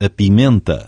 a pimenta.